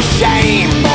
shame.